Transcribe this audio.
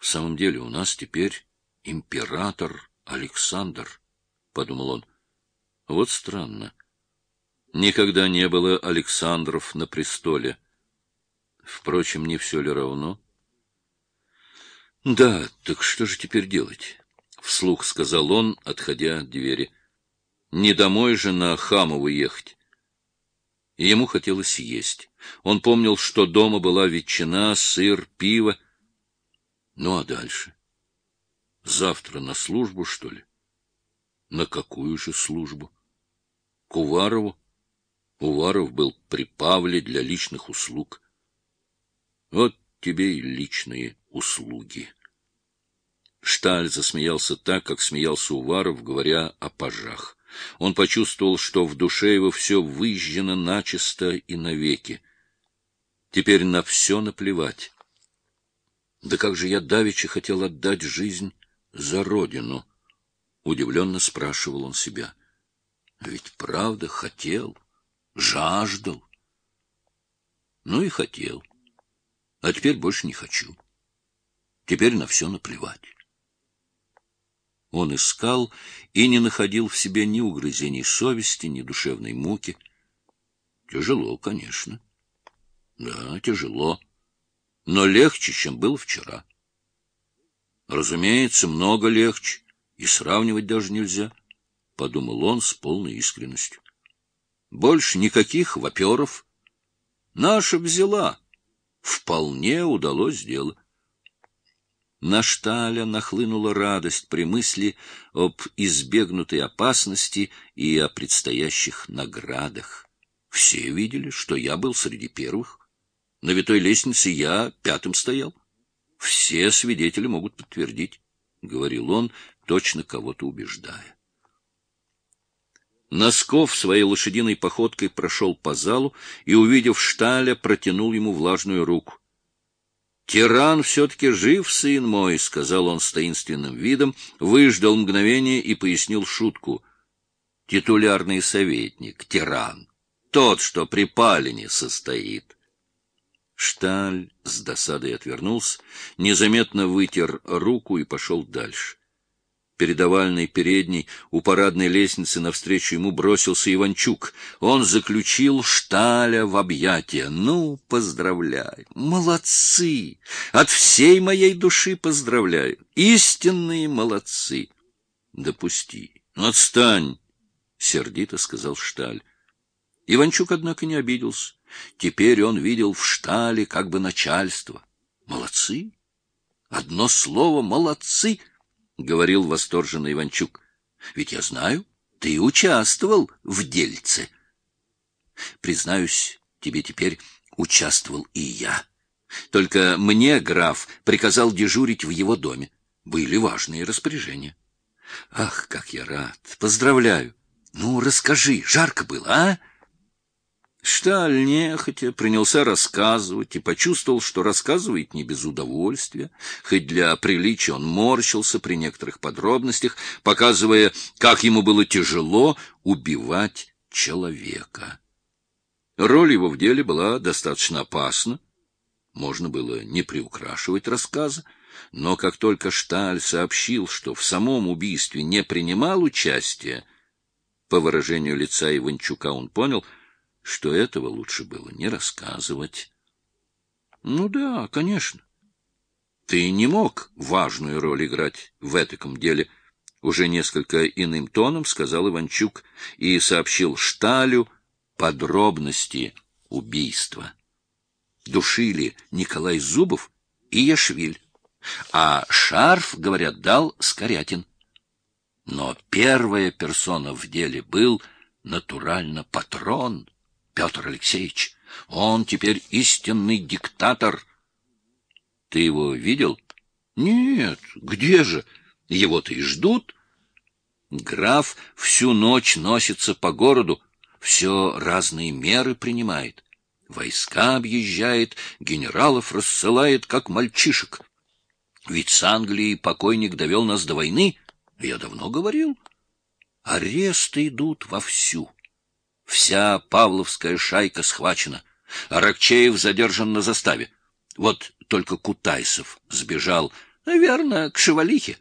В самом деле у нас теперь император Александр, — подумал он. Вот странно. Никогда не было Александров на престоле. Впрочем, не все ли равно? Да, так что же теперь делать? — вслух сказал он, отходя от двери. Не домой же на Хамову ехать. Ему хотелось есть. Он помнил, что дома была ветчина, сыр, пиво. Ну а дальше? Завтра на службу, что ли? На какую же службу? К Уварову? Уваров был при Павле для личных услуг. Вот тебе и личные услуги. Шталь засмеялся так, как смеялся Уваров, говоря о пажах. Он почувствовал, что в душе его все выжжено начисто и навеки. Теперь на все наплевать. Да как же я давеча хотел отдать жизнь за родину? Удивленно спрашивал он себя. Ведь правда хотел, жаждал. Ну и хотел. А теперь больше не хочу. Теперь на все наплевать. Он искал и не находил в себе ни угрызений совести, ни душевной муки. Тяжело, конечно. Да, тяжело. Но легче, чем было вчера. Разумеется, много легче, и сравнивать даже нельзя, — подумал он с полной искренностью. Больше никаких воперов. Наша взяла. Вполне удалось дело. На Шталя нахлынула радость при мысли об избегнутой опасности и о предстоящих наградах. Все видели, что я был среди первых. На витой лестнице я пятым стоял. Все свидетели могут подтвердить, — говорил он, точно кого-то убеждая. Носков своей лошадиной походкой прошел по залу и, увидев Шталя, протянул ему влажную руку. «Тиран все-таки жив, сын мой», — сказал он с таинственным видом, выждал мгновение и пояснил шутку. «Титулярный советник, тиран, тот, что при Палине состоит». Шталь с досадой отвернулся, незаметно вытер руку и пошел дальше перед овальной передней у парадной лестницы навстречу ему бросился Иванчук. Он заключил Шталя в объятия. «Ну, поздравляю! Молодцы! От всей моей души поздравляю! Истинные молодцы!» «Допусти! Отстань!» — сердито сказал Шталь. Иванчук, однако, не обиделся. Теперь он видел в Штале как бы начальство. «Молодцы! Одно слово — молодцы!» — говорил восторженный Иванчук. — Ведь я знаю, ты участвовал в дельце. Признаюсь, тебе теперь участвовал и я. Только мне граф приказал дежурить в его доме. Были важные распоряжения. Ах, как я рад! Поздравляю! Ну, расскажи, жарко было, а? Шталь принялся рассказывать и почувствовал, что рассказывает не без удовольствия, хоть для приличия он морщился при некоторых подробностях, показывая, как ему было тяжело убивать человека. Роль его в деле была достаточно опасна, можно было не приукрашивать рассказы, но как только Шталь сообщил, что в самом убийстве не принимал участия, по выражению лица Иванчука он понял — что этого лучше было не рассказывать. — Ну да, конечно. Ты не мог важную роль играть в этаком деле, — уже несколько иным тоном сказал Иванчук и сообщил Шталю подробности убийства. Душили Николай Зубов и Яшвиль, а шарф, говорят, дал Скорятин. Но первая персона в деле был натурально патрон — Петр Алексеевич. Он теперь истинный диктатор. Ты его видел? Нет, где же? Его-то и ждут. Граф всю ночь носится по городу, все разные меры принимает. Войска объезжает, генералов рассылает, как мальчишек. Ведь с Англией покойник довел нас до войны, я давно говорил. Аресты идут вовсю. Вся павловская шайка схвачена. Аракчеев задержан на заставе. Вот только Кутайсов сбежал Верно, к шевалихе.